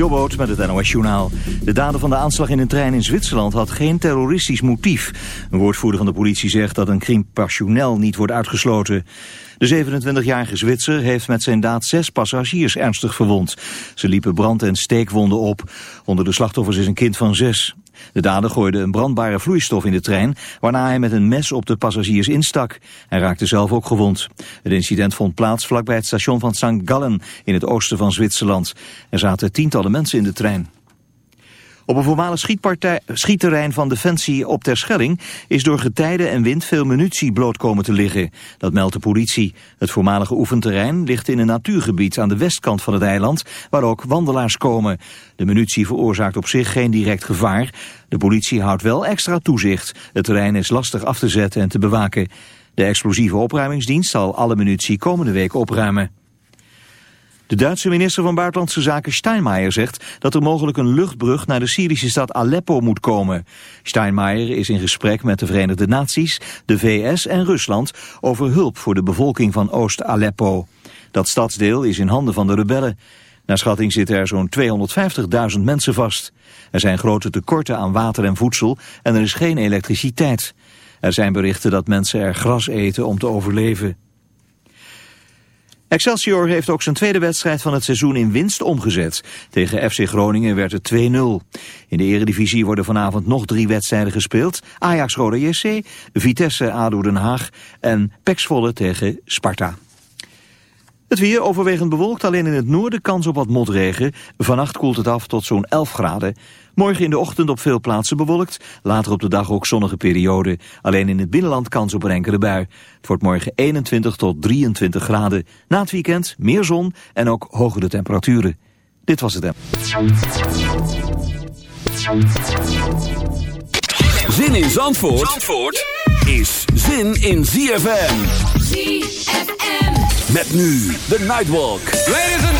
Jobboot met het NOS Journaal. De dader van de aanslag in een trein in Zwitserland had geen terroristisch motief. Een woordvoerder van de politie zegt dat een crime passioneel niet wordt uitgesloten. De 27-jarige Zwitser heeft met zijn daad zes passagiers ernstig verwond. Ze liepen brand- en steekwonden op. Onder de slachtoffers is een kind van zes. De dader gooide een brandbare vloeistof in de trein, waarna hij met een mes op de passagiers instak. Hij raakte zelf ook gewond. Het incident vond plaats vlakbij het station van St. Gallen in het oosten van Zwitserland. Er zaten tientallen mensen in de trein. Op een voormalig schietterrein van Defensie op Terschelling is door getijden en wind veel munitie bloot komen te liggen. Dat meldt de politie. Het voormalige oefenterrein ligt in een natuurgebied aan de westkant van het eiland, waar ook wandelaars komen. De munitie veroorzaakt op zich geen direct gevaar. De politie houdt wel extra toezicht. Het terrein is lastig af te zetten en te bewaken. De explosieve opruimingsdienst zal alle munitie komende week opruimen. De Duitse minister van Buitenlandse Zaken Steinmeier zegt dat er mogelijk een luchtbrug naar de Syrische stad Aleppo moet komen. Steinmeier is in gesprek met de Verenigde Naties, de VS en Rusland over hulp voor de bevolking van Oost-Aleppo. Dat stadsdeel is in handen van de rebellen. Naar schatting zitten er zo'n 250.000 mensen vast. Er zijn grote tekorten aan water en voedsel en er is geen elektriciteit. Er zijn berichten dat mensen er gras eten om te overleven. Excelsior heeft ook zijn tweede wedstrijd van het seizoen in winst omgezet. Tegen FC Groningen werd het 2-0. In de eredivisie worden vanavond nog drie wedstrijden gespeeld. Ajax Rode JC, Vitesse ADO Den Haag en Pexvolle tegen Sparta. Het weer overwegend bewolkt, alleen in het noorden kans op wat motregen. Vannacht koelt het af tot zo'n 11 graden. Morgen in de ochtend op veel plaatsen bewolkt. Later op de dag ook zonnige periode. Alleen in het binnenland kans op een enkele bui. Het wordt morgen 21 tot 23 graden. Na het weekend meer zon en ook hogere temperaturen. Dit was het. Zin in Zandvoort, Zandvoort is zin in ZFM. ZFM. Met nu de Nightwalk. Ladies and.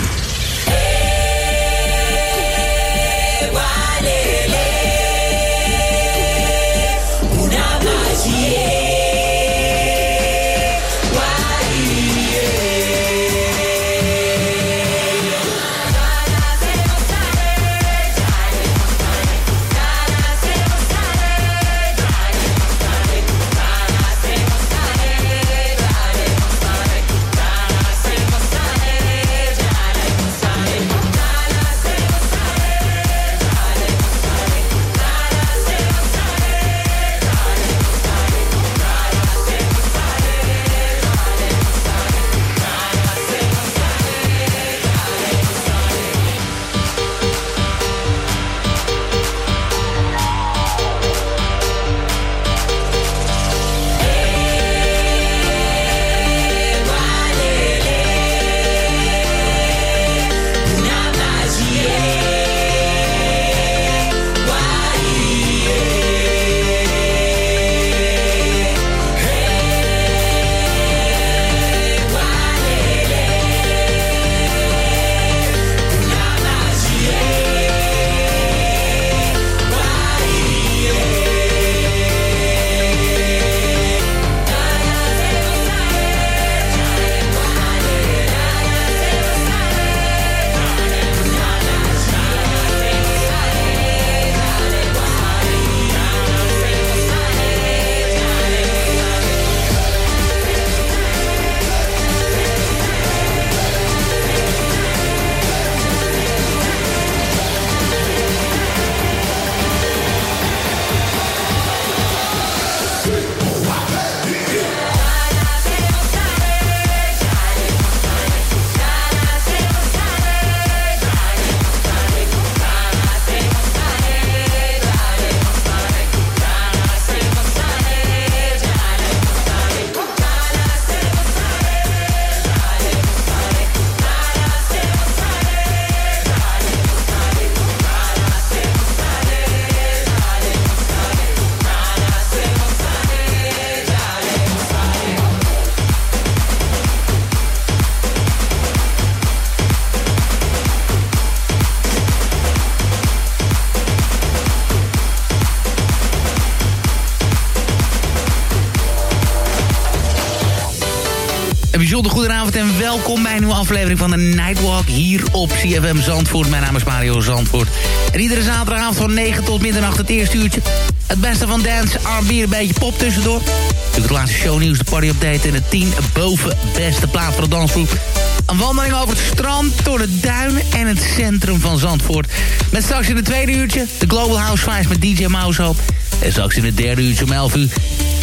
Welkom bij een nieuwe aflevering van de Nightwalk hier op CFM Zandvoort. Mijn naam is Mario Zandvoort. En iedere zaterdagavond van 9 tot middernacht het eerste uurtje. Het beste van dance, R&B, een beetje pop tussendoor. Natuurlijk het laatste shownieuws, de party update en de 10 boven beste plaat voor de dansgroep. Een wandeling over het strand, door de duinen en het centrum van Zandvoort. Met straks in het tweede uurtje de Global House Vibes met DJ Mouse En straks in het derde uurtje om 11 uur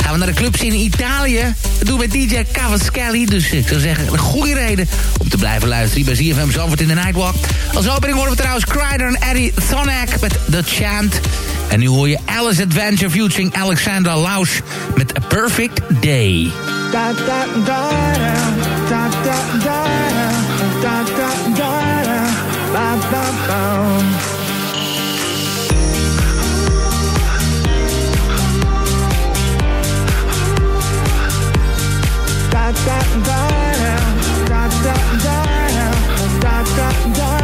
gaan we naar de clubs in Italië. Dat doen we DJ Cavaschelli. Dus ik zou zeggen, een goede reden om te blijven luisteren. bij ZFM Zandvoort in de Nightwalk. Als opening horen we trouwens Crider en Eddie Thonak met The Chant. En nu hoor je Alice Adventure featuring Alexandra Laus met A Perfect Day. Da, da, da, da, da, da, da,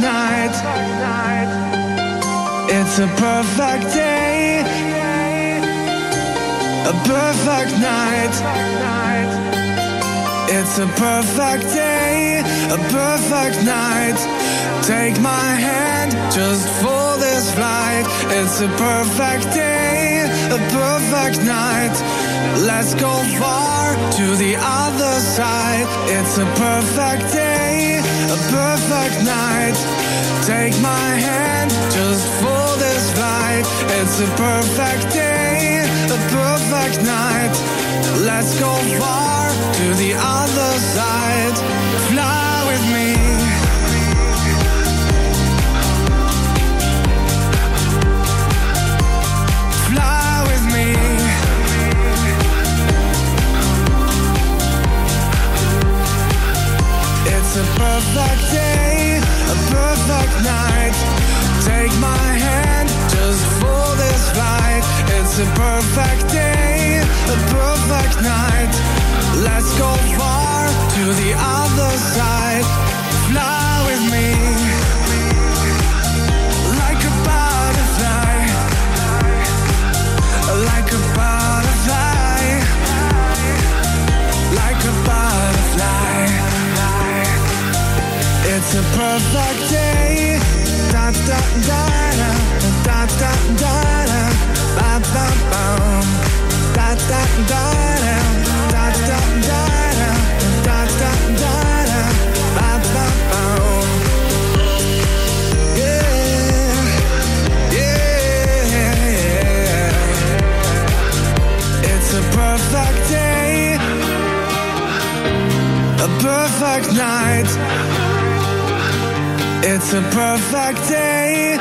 da, It's a perfect day, a perfect night. It's a perfect day, a perfect night. Take my hand just for this flight. It's a perfect day, a perfect night. Let's go far to the other side. It's a perfect day, a perfect night. Take my hand just for this flight. It's a perfect day, a perfect night. Let's go far to the other side. Fly a perfect day, a perfect night. Take my hand just for this flight. It's a perfect day, a perfect night. Let's go far to the other side. Fly with me. Like a butterfly. Like a butterfly. It's a perfect day. Da da da da da da da da da da da da da da da da da da da ba ba yeah yeah it's a perfect day a perfect night it's a perfect day.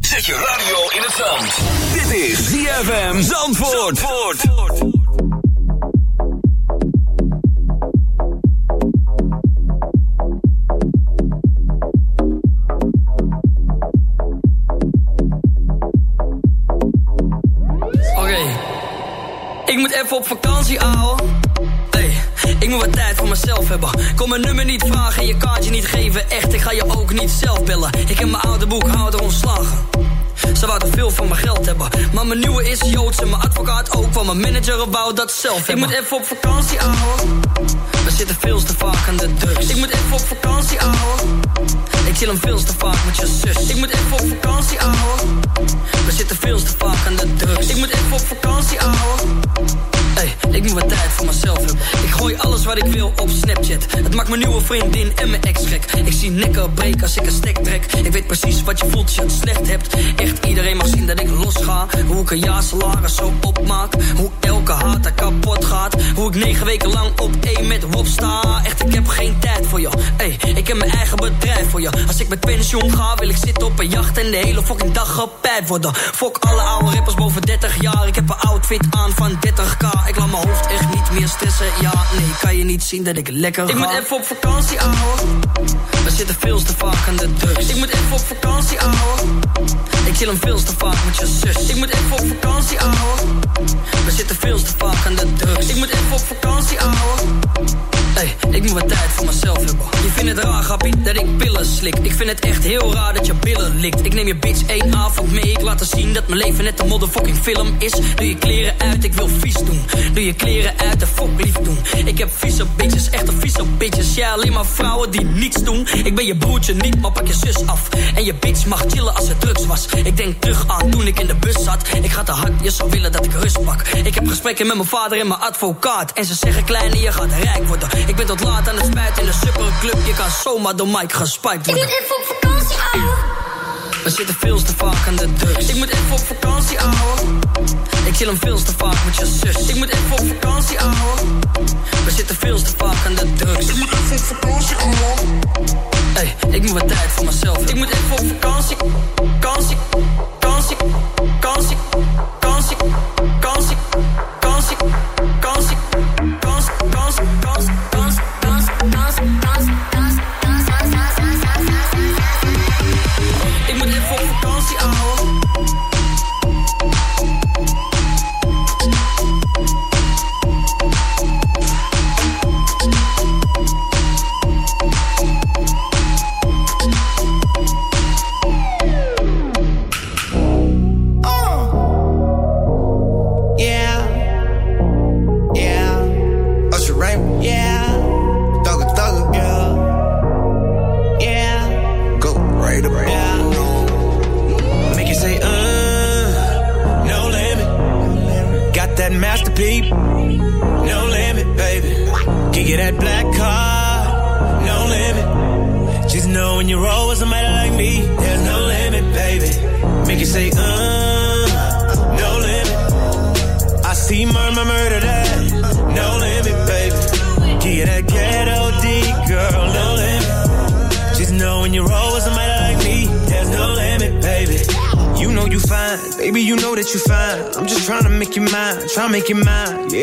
Zet je radio in het zand. Dit is ZFM Zandvoort. Zandvoort. Mijn nummer niet vragen, je kaartje niet geven. Echt, ik ga je ook niet zelf bellen. Ik heb mijn oude boekhouder ontslagen. Ze wou te veel van mijn geld hebben. Maar mijn nieuwe is Joods en mijn advocaat ook. Want mijn manager wou dat zelf hebben. Ik moet even op vakantie, ouwe. We zitten veel te vaak aan de drugs. Ik moet even op vakantie, ouwe. Ik chill hem veel te vaak met je zus. Ik moet even op vakantie, ouwe. We zitten veel te vaak aan de drugs. Ik moet even op vakantie, ouwe. Ik moet wat tijd voor mezelf hebben. Ik gooi alles wat ik wil op Snapchat. Het maakt mijn nieuwe vriendin en mijn ex gek. Ik zie nekken breken als ik een stek trek. Ik weet precies wat je voelt als je het slecht hebt. Echt iedereen mag zien dat ik los ga. Hoe ik een jaar salaris zo opmaak. Hoe elke haat er kapot gaat. Hoe ik negen weken lang op één met Rob sta. Echt, ik heb geen tijd voor je. Ey, ik heb mijn eigen bedrijf voor je. Als ik met pensioen ga, wil ik zitten op een jacht en de hele fucking dag gepijpt worden. Fok alle oude rappers boven 30 jaar. Ik heb een outfit aan van 30k. Ik laat mijn hoofd echt niet meer stressen. Ja, nee, kan je niet zien dat ik lekker ga. Ik moet even op vakantie, ouwe. We zitten veel te vaak aan de drugs. Ik moet even op vakantie, ouwe. Ik chill hem veel te vaak met je zus. Ik moet even op vakantie, ouwe. We zitten veel te vaak aan de drugs. Ik moet even op vakantie, ouwe. Hey, ik moet wat tijd voor mezelf hebben. Je vindt het raar, grappie, dat ik pillen slik. Ik vind het echt heel raar dat je billen likt. Ik neem je bitch één avond mee. Ik laat haar zien dat mijn leven net een motherfucking film is. Doe je kleren uit, ik wil vies doen. Doe je kleren uit, de lief doen. Ik heb vieze bitches, echte vieze bitches. Ja, alleen maar vrouwen die niets doen. Ik ben je broertje niet, maar pak je zus af. En je bitch mag chillen als het drugs was. Ik denk terug aan toen ik in de bus zat. Ik ga te hard, je zou willen dat ik rust pak. Ik heb gesprekken met mijn vader en mijn advocaat. En ze zeggen, kleine, je gaat rijk worden. Ik ben tot laat aan het spijt in de superclub. Je kan zomaar door Mike gespiked worden. Ik moet even op vakantie, ouwe. We zitten veel te vaak aan de drugs. Ik moet even op vakantie, ouwe. Ik chill hem veel te vaak met je zus. Ik moet even op vakantie, ouwe. We zitten veel te vaak aan de drugs. Ik moet even op vakantie, ouwe. Hey, ik moet wat tijd voor mezelf. Ik moet even op vakantie. Vakantie, vakantie, vakantie, vakantie, vakantie, vakantie, vakantie, vakantie, vakantie, vakantie, Ik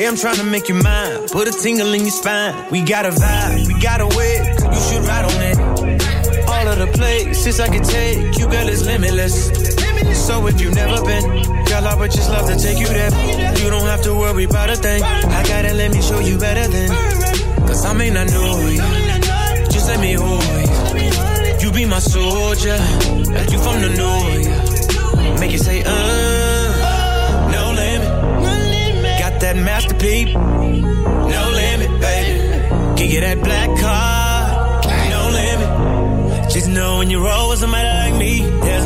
I'm trying to make you mine. Put a tingle in your spine. We got a vibe, we got a way. You should ride on it. All of the places I can take you, girl, is limitless. So if you've never been, girl, I would just love to take you there. You don't have to worry about a thing. I gotta let me show you better than. Cause I may not know you. Just let me hold you. You be my soldier, like you from the north. Make you say, uh, that masterpiece, no limit, baby. Can get that black car, no limit. Just know when you roll with somebody like me, there's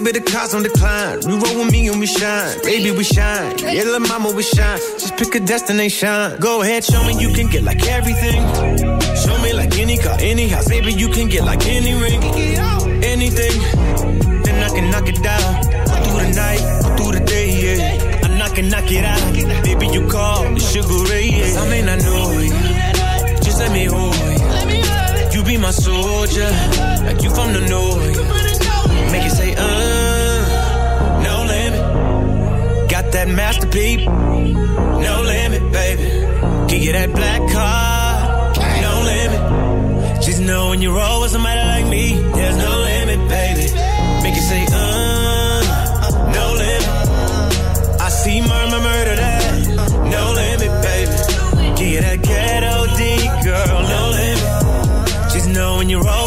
baby, the cars on decline. You roll with me and we shine, baby, we shine. Yeah, little mama, we shine. Just pick a destination. Go ahead, show me you can get like everything. Show me like any car, any house, baby, you can get like any ring, anything. Then I can knock it down. All through the night, all through the day, yeah. I knock it, knock it out. Baby, you call the sugar ray, yeah. I may not know you, just let me hold you. You be my soldier, like you from the north. Make you say, uh, no limit. Got that masterpiece, no limit, baby. Can get that black car, no limit. Just know when you roll with somebody like me, there's no limit, baby. Make you say, uh, no limit. I see murmur, murder that, no limit, baby. Get that ghetto D, girl, no limit. Just know when you roll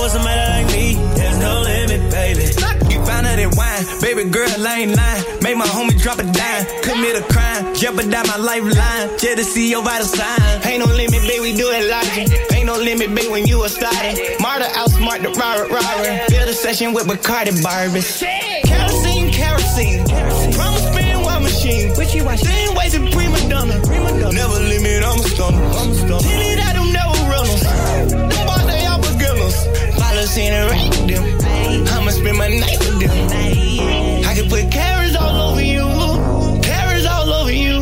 baby. You find out that wine line. Baby girl, I ain't lying. Make my homie drop a dime. Commit a crime, jeopardize my lifeline. Just to see your vital sign. Ain't no limit, baby, we do it logic. Ain't no limit, baby, when you a starter. Marta outsmart the robber, robber. Build a session with Bacardi Barbies. Kerosene, kerosene. Promise spin while machine. Same ways in prima donna. Never limit, I'm a stunner. I'm a stunner. Interact them. I'ma spend my night with them. I can put carrots all over you. Carrots all over you.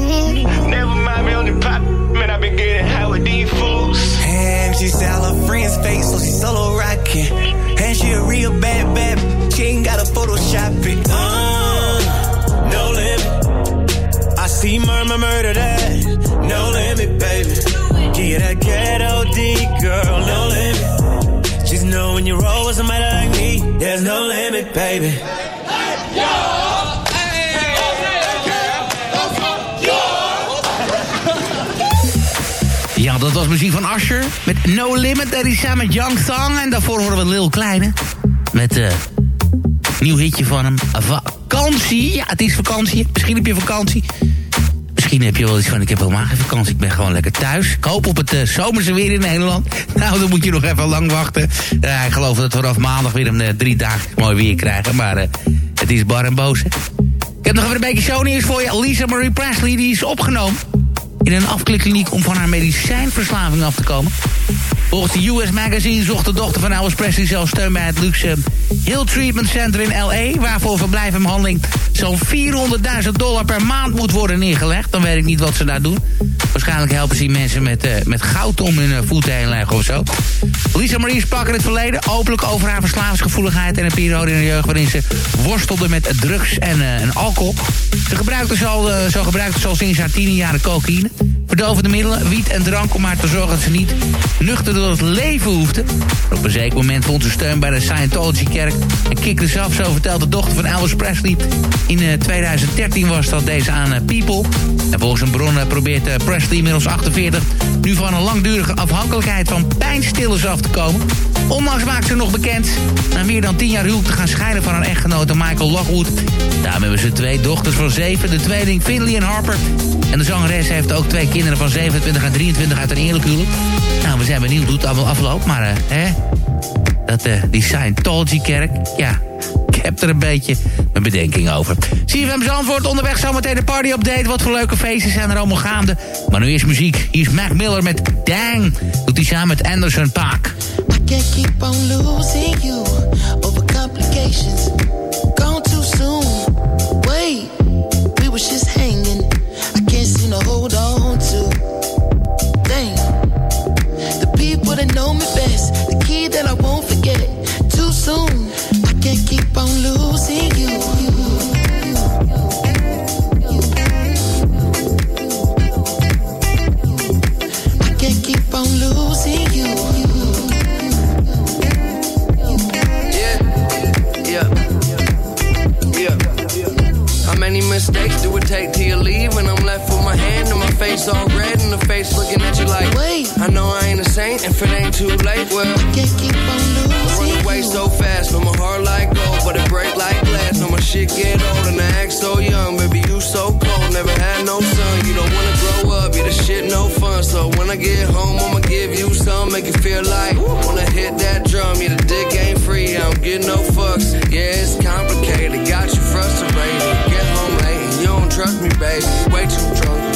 Never mind me on the pop. Man, I been getting high with these fools. And she said all her friends fake, so she solo rocking. And she a real bad, bad. She ain't got a Photoshop it. Uh, no limit. I see murmur murder that. No limit, baby. You that ghetto D, girl. No limit. Me, there's no limit, baby. Ja, dat was muziek van Asher. Met No Limit. Dat is samen met Young Thang. En daarvoor horen we Lil Kleine. Met eh nieuw hitje van hem. Vakantie. Ja, het is vakantie. Misschien heb je vakantie. Misschien heb je wel iets van, ik heb helemaal geen vakantie. Ik ben gewoon lekker thuis. Ik hoop op het eh, zomerse weer in Nederland. Nou, dan moet je nog even lang wachten. Ja, ik geloof dat we vanaf maandag weer een eh, drie dagen mooi weer krijgen. Maar het is bar en boos. Ik heb nog even een beetje shownieuws voor je. Lisa Marie Presley, die is opgenomen in een afklikkliniek om van haar medicijnverslaving af te komen. Volgens de US Magazine zocht de dochter van Elvis Presley zelf steun bij het luxe Hill Treatment Center in L.A. Waarvoor verblijf en behandeling zo'n 400.000 dollar per maand moet worden neergelegd. Dan weet ik niet wat ze daar doen. Waarschijnlijk helpen ze die mensen met, eh, met goud om hun uh, voeten heen leggen of zo. Lisa Marie sprak in het verleden openlijk over haar verslavingsgevoeligheid... en een periode in de jeugd waarin ze worstelde met drugs en, eh, en alcohol. Ze gebruikte zo, zo gebruikte ze al sinds haar tiende jaren cocaïne. Verdovende middelen, wiet en drank om maar te zorgen dat ze niet nuchter door het leven hoefde. Op een zeker moment vond ze steun bij de Scientology-kerk... en kikte zelf, zo vertelt de dochter van Elvis Presley. In uh, 2013 was dat deze aan uh, People. En volgens een bron uh, probeert Presley inmiddels 48... nu van een langdurige afhankelijkheid van pijnstillers af te komen. Onlangs maakt ze nog bekend... na meer dan 10 jaar huwelijk te gaan scheiden van haar echtgenote Michael Lockwood. Daarom hebben ze twee dochters van zeven, de tweeling Finley en Harper... En de zangeres heeft ook twee kinderen van 27 en 23 uit een eerlijk huwelijk. Nou, we zijn benieuwd hoe het allemaal afloopt, maar uh, hè... Dat, uh, die Scientology-kerk, ja... Ik heb er een beetje mijn bedenking over. CFM Zandvoort onderweg zometeen de party-update. Wat voor leuke feesten zijn er allemaal gaande. Maar nu is muziek. Hier is Mac Miller met Dang. Doet hij samen met Anderson Paak. I can't keep on losing you over complications. Face all red in the face looking at you like, Wait. I know I ain't a saint if it ain't too late. Well, I Can't keep on losing run away so fast, but my heart like gold, but it break like glass. Know my shit get old and I act so young, baby you so cold. Never had no son, you don't wanna grow up, you the shit no fun. So when I get home, I'ma give you some, make you feel like wanna hit that drum. Yeah, the dick ain't free, I don't get no fucks. Yeah, it's complicated, got you frustrated. Get home late and you don't trust me, baby. Way too drunk,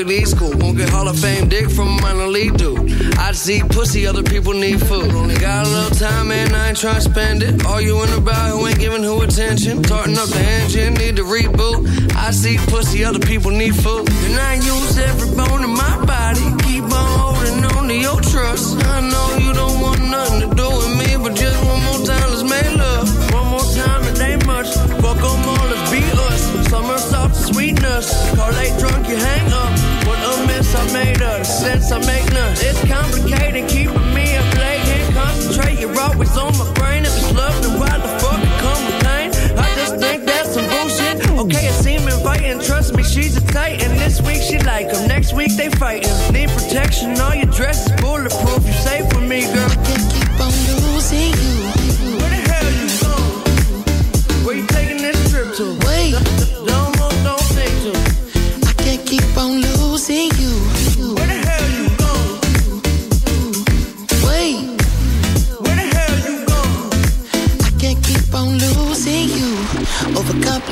Ivy League school. Won't get Hall of Fame dick from a minor league dude. I see pussy, other people need food. Only got a little time and I ain't trying to spend it. Arguing about who ain't giving who attention. Tarting up the engine, need to reboot. I see pussy, other people need food. And I use every bone in my body. Keep on holding on to your trust. I know mess I made of the sense I make none. It's complicated, keeping me up late. Can't concentrate, you're always on my brain. If it's love, then why the fuck it come with pain? I just think that's some bullshit. Okay, it seem inviting. Trust me, she's a titan. This week she like him, next week they fighting. Need protection, all your dress is bulletproof. You safe with me, girl.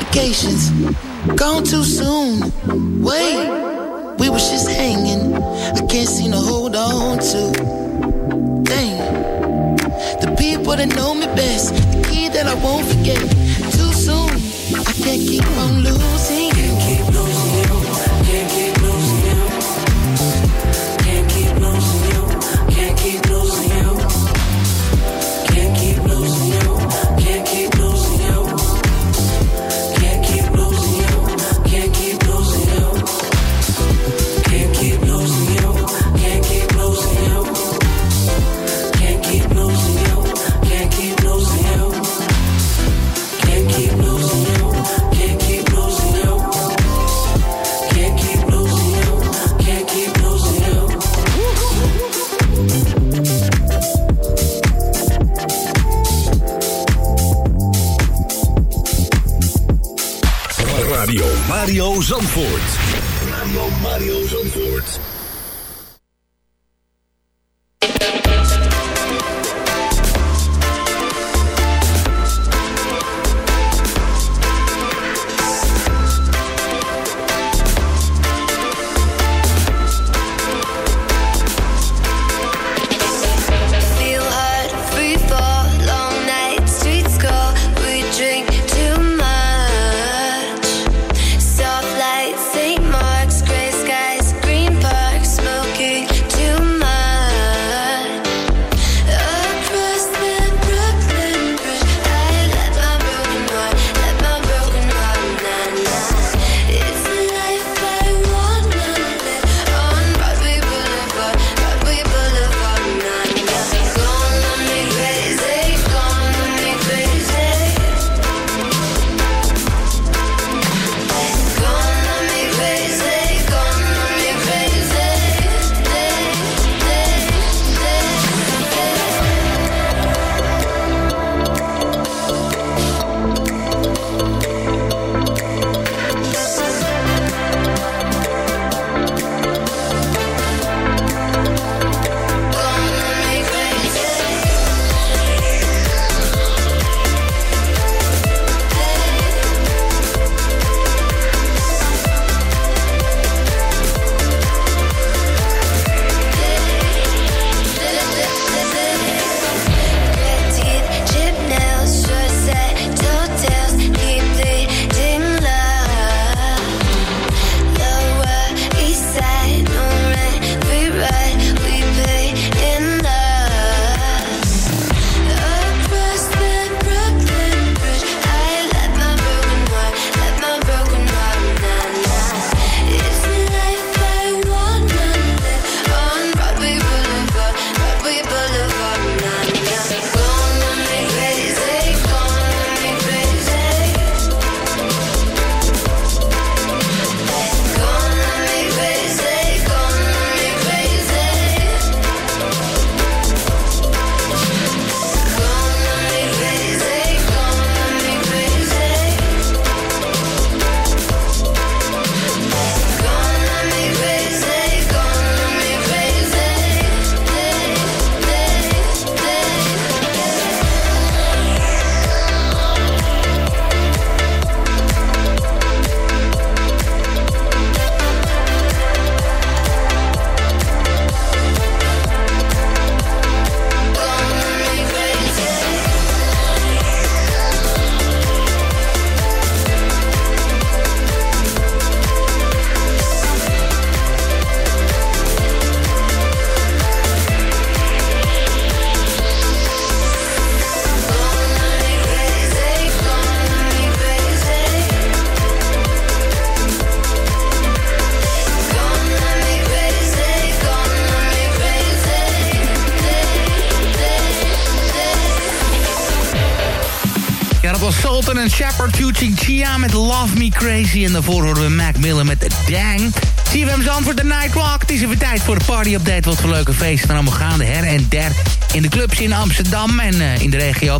Complications. Gone too soon. Wait, we was just hanging. I can't seem to hold on to. Dang, the people that know me best, the key that I won't forget. Too soon, I can't keep on losing you. Sultan en Shepard featuring Chia met Love Me Crazy. En daarvoor horen we Mac Miller met Dang. CFM Zandvoort, de Nightwalk. Het is even tijd voor de party-update. Wat voor leuke feesten allemaal gaande. Her en der in de clubs in Amsterdam en uh, in de regio.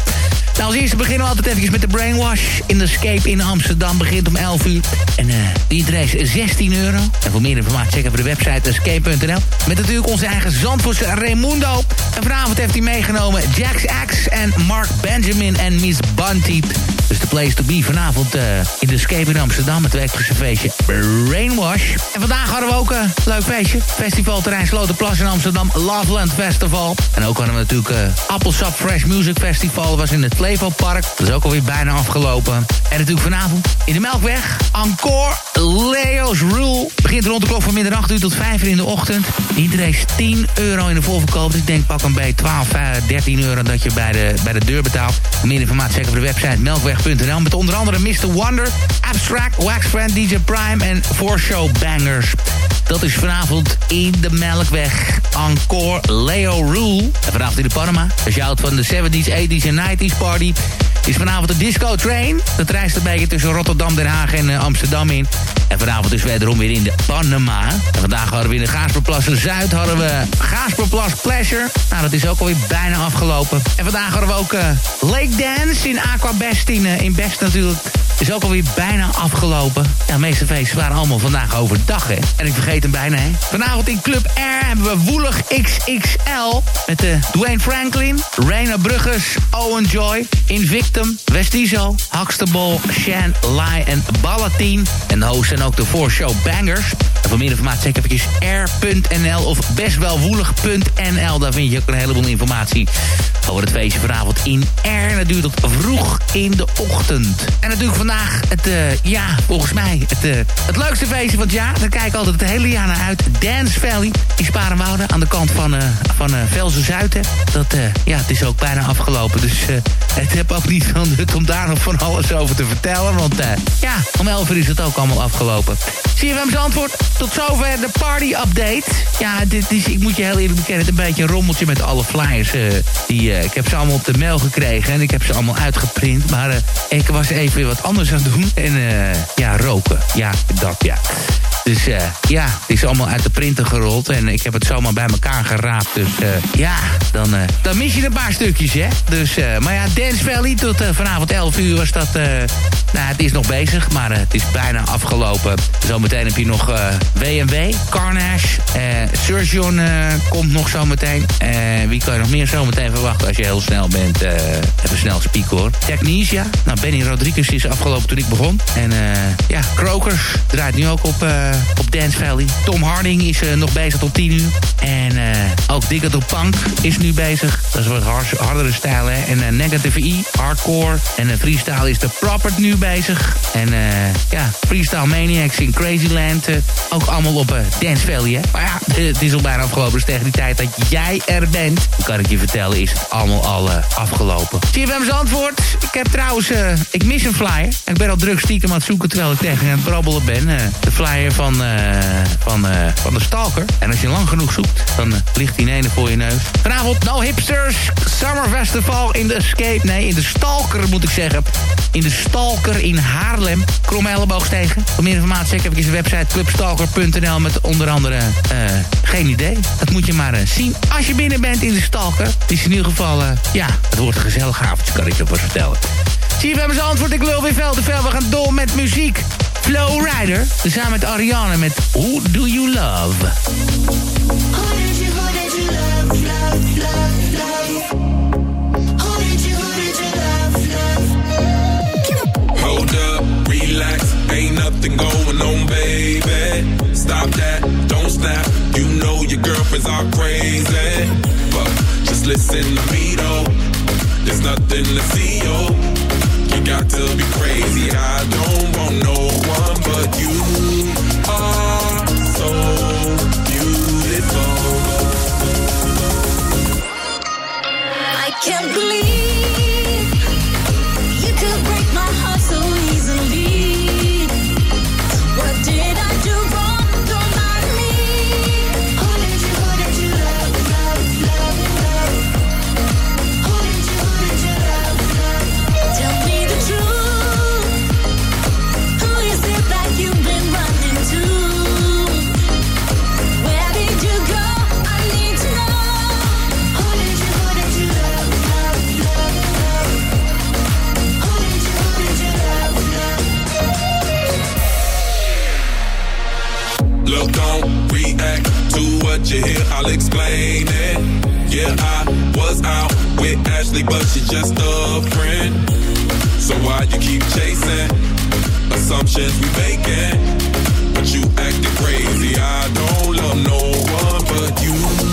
Nou, als eerste beginnen we altijd even met de Brainwash. In de Escape in Amsterdam begint om 11 uur. En uh, die is 16 euro. En voor meer informatie check even de website escape.nl. Met natuurlijk onze eigen Zandvoortse Raimundo. En vanavond heeft hij meegenomen Jax X en Mark Benjamin en Miss Bunty. Dus de place to be vanavond uh, in de Escape in Amsterdam. Het wekelijkse feestje Brainwash. En vandaag hadden we ook een leuk feestje. Festivalterrein Slotenplas in Amsterdam. Loveland Festival. En ook hadden we natuurlijk uh, Appelsap Fresh Music Festival. Was in het Flevopark. Dat is ook alweer bijna afgelopen. En natuurlijk vanavond in de Melkweg. Encore Leo's Rule. Begint rond de klok van middernacht uur tot 5 uur in de ochtend. Iedereen is 10 euro in de voorverkoop. Dus ik denk pak een bij 12, 13 euro dat je bij de, bij de deur betaalt. Meer informatie check op de website Met onder andere Mr. Wonder, Abstract, Wax Friend, DJ Prime en 4 Show Bangers. Dat is vanavond in de Melkweg. Encore Leo Rule. En vanavond in de Panama. Speciaal van de 70s, 80s en 90s party is vanavond de Disco Train. Dat reist een beetje tussen Rotterdam, Den Haag en uh, Amsterdam in. En vanavond dus wederom weer in de Panama. En vandaag hadden we in de Gaasperplassen Zuid hadden we Gaasperplas Pleasure. Nou, dat is ook alweer bijna afgelopen. En vandaag hadden we ook uh, Lake Dance in Aquabest in, uh, in Best natuurlijk. Is ook alweer bijna afgelopen. Ja, de meeste feesten waren allemaal vandaag overdag, hè. En ik vergeet hem bijna, hè. Vanavond in Club R hebben we Woelig XXL. Met de Dwayne Franklin, Reina Bruggers, Owen Joy, Invictum, Westizo, Huxtable, Shan, Lai en Ballatine. En de hosts zijn ook de Show Bangers. En voor meer informatie check eventjes r.nl of bestwelwoelig.nl. Daar vind je ook een heleboel informatie over het feestje vanavond in R. Dat duurt tot vroeg in de ochtend. En natuurlijk vandaag het, uh, ja, volgens mij het, uh, het leukste feestje van het jaar. Daar kijk ik altijd het hele jaar naar uit. Dance Valley in Sparenwoude aan de kant van, uh, van Velsen Zuid. Dat, ja, het is ook bijna afgelopen. Dus het heb ook niet van nut om daar nog van alles over te vertellen. Want ja, om 11 uur is het ook allemaal afgelopen. CFM's antwoord. Tot zover de party update. Ja, dit is, ik moet je heel eerlijk bekennen, het een beetje een rommeltje met alle flyers. die, ik heb ze allemaal op de mail gekregen en ik heb ze allemaal uitgeprint. Maar ik was even wat anders het doen. En uh, ja, roken. Ja, dat ja. Dus uh, ja, het is allemaal uit de printer gerold. En ik heb het zomaar bij elkaar geraapt. Dus uh, ja, dan, dan mis je een paar stukjes, hè. Dus, maar ja, Dance Valley tot vanavond 11 uur was dat... nou, het is nog bezig, maar het is bijna afgelopen. Zometeen heb je nog W&W, Carnage. Surgeon komt nog zometeen. wie kan je nog meer zometeen verwachten als je heel snel bent? even snel spieken, hoor. Technesia. Nou, Benny Rodriguez is afgelopen toen ik begon. En ja, Krokers draait nu ook op op Dance Valley. Tom Harding is uh, nog bezig tot 10 uur. En ook Digital Punk is nu bezig. Dat is wat hard, hardere stijl, hè. En Negative E, hardcore. En freestyle is de Proper nu bezig. En ja, Freestyle Maniacs in Crazyland. ook allemaal op Dance Valley, hè. Maar ja, het is al bijna afgelopen. Dus tegen die tijd dat jij er bent, kan ik je vertellen, is het allemaal al afgelopen. CFM's antwoord. Ik heb trouwens, ik mis een flyer. Ik ben al druk stiekem aan het zoeken terwijl ik tegen het brabbelen ben. de flyer van, uh, van, uh, van de Stalker. En als je lang genoeg zoekt, dan ligt die ene voor je neus. Vanavond No Hipsters Summer Festival in de Escape. Nee, in de Stalker moet ik zeggen. In de Stalker in Haarlem. Kromme elleboogstegen. Voor meer informatie check even de website clubstalker.nl met onder andere... geen idee. Dat moet je maar zien als je binnen bent in de Stalker. Is in ieder geval... ja, het wordt een gezellig avondje, kan ik je voor vertellen. Zie je zijn antwoord, ik lul weer veel te veel. We gaan door met muziek. Flow Rider, samen met Ariane met Who Do You Love? Hold up, relax, ain't nothing going on, baby. Stop that, don't snap. You know your girlfriends are crazy. But just listen to me though. There's nothing to see, yo. You got to be crazy. I don't want no one but you. Are so beautiful. I can't believe got you here, I'll explain it. Yeah, I was out with Ashley, but she's just a friend. So why you keep chasing assumptions we making? But you acting crazy. I don't love no one but you.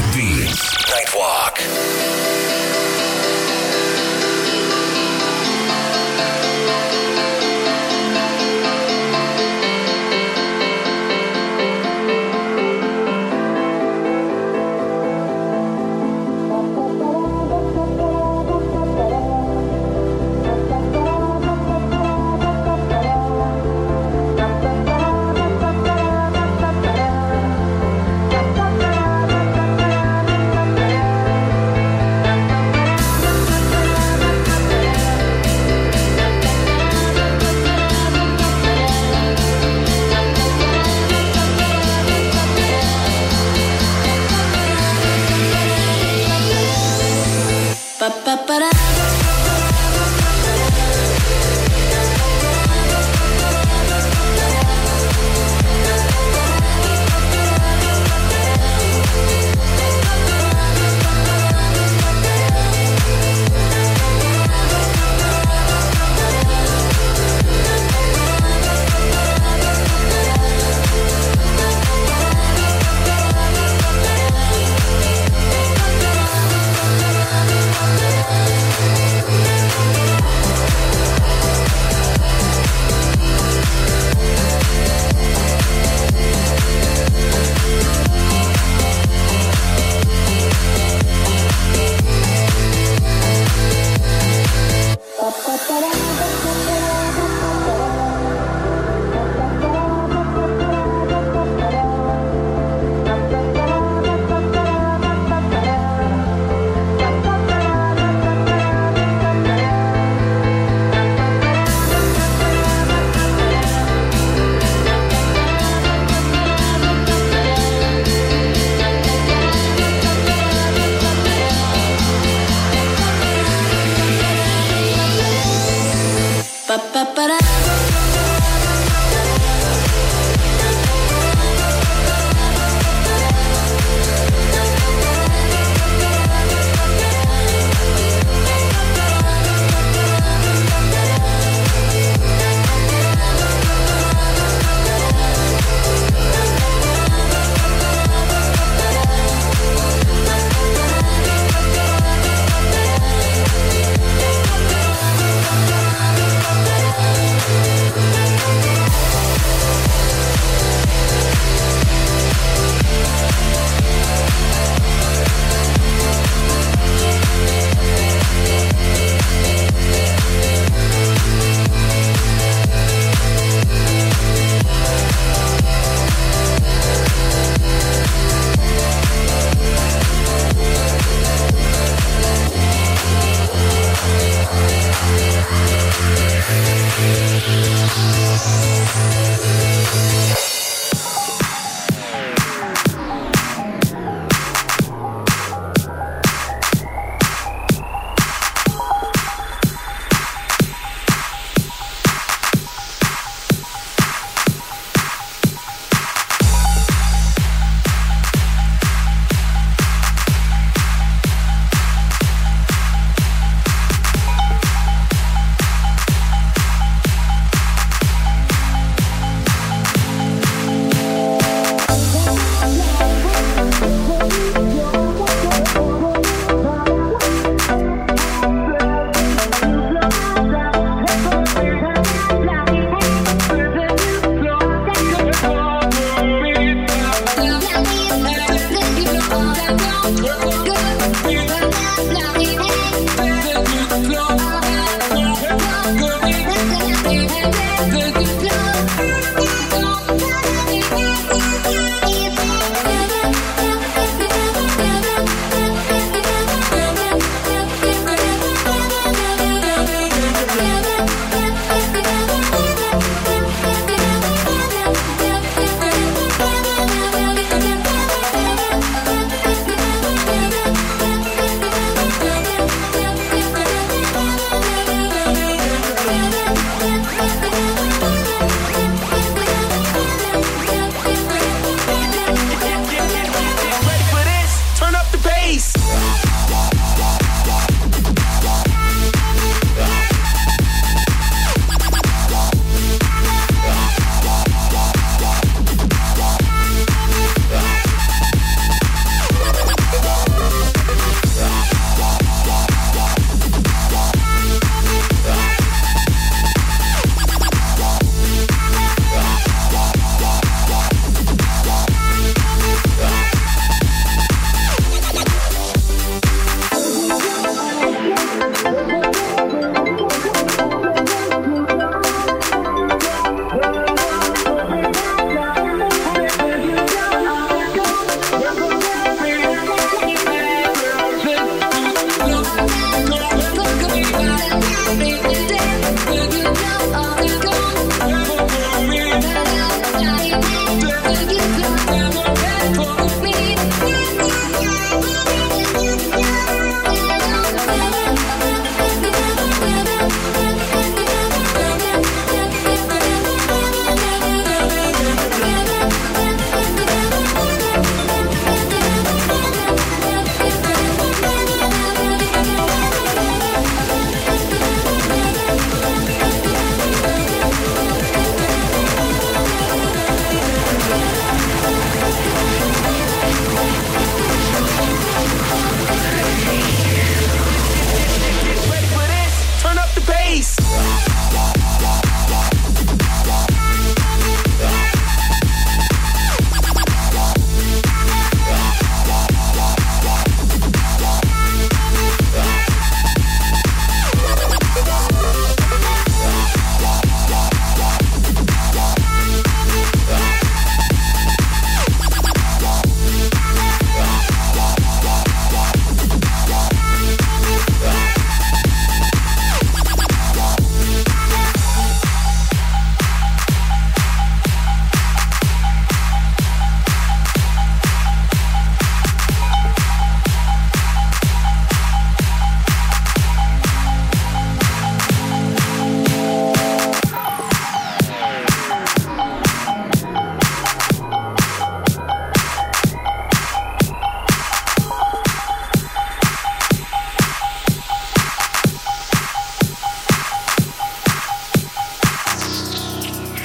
Blackbeat.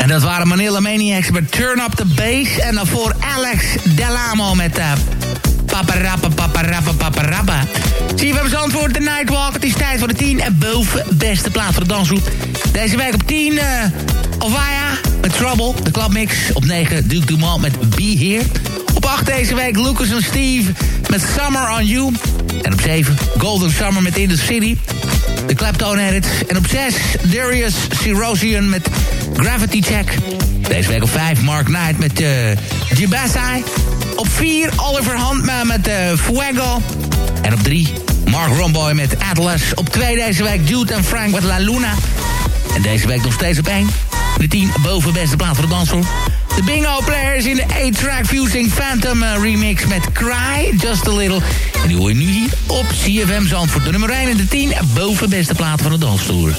En dat waren Manila Maniacs met Turn Up The Bass. En daarvoor Alex Delamo met uh, Paparappa, Paparappa, Paparappa. Zie je, we hebben antwoord de Nightwalk. Het is tijd voor de 10 en boven beste plaat voor de dansgroep. Deze week op 10 uh, Ovaya met Trouble, de clubmix. Op 9 Duke Dumont met Be Here. Op 8 deze week Lucas en Steve met Summer On You. En op 7 Golden Summer met In The City. De Claptone Edit. En op 6 Darius Cirosian met Gravity Check. Deze week op 5 Mark Knight met uh. Op 4 Oliver Handman met uh, Fuego. En op 3 Mark Romboy met Atlas. Op 2 deze week Jude en Frank met La Luna. En deze week nog steeds op 1. De 10 boven beste plaat voor de dansvloer. De Bingo Players in de 8-track Fusing Phantom eh, remix met Cry Just a Little. En die hoor je nu hier op CFM Zandvoort. De nummer 1 en de 10 boven beste plaat van de dansvloer.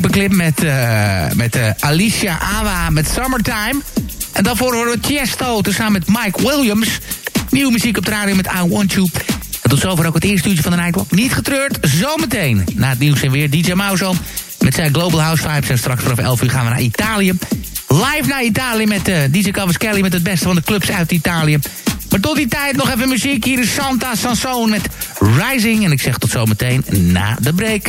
Paperclip met, eh, met eh, Alicia Awa met Summertime. En daarvoor horen we Tiesto samen met Mike Williams. Nieuwe muziek op de met I Want You. En tot zover ook het eerste uurtje van de Nightwalk. Niet getreurd, zometeen. Na het nieuws en weer DJ Mauzo met zijn Global House Vibes. En straks vanaf 11 uur gaan we naar Italië. Live naar Italië met uh, DJ Cavaschelli met het beste van de clubs uit Italië. Maar tot die tijd nog even muziek. Hier is Santa Sansone met Rising. En ik zeg tot zometeen na de break.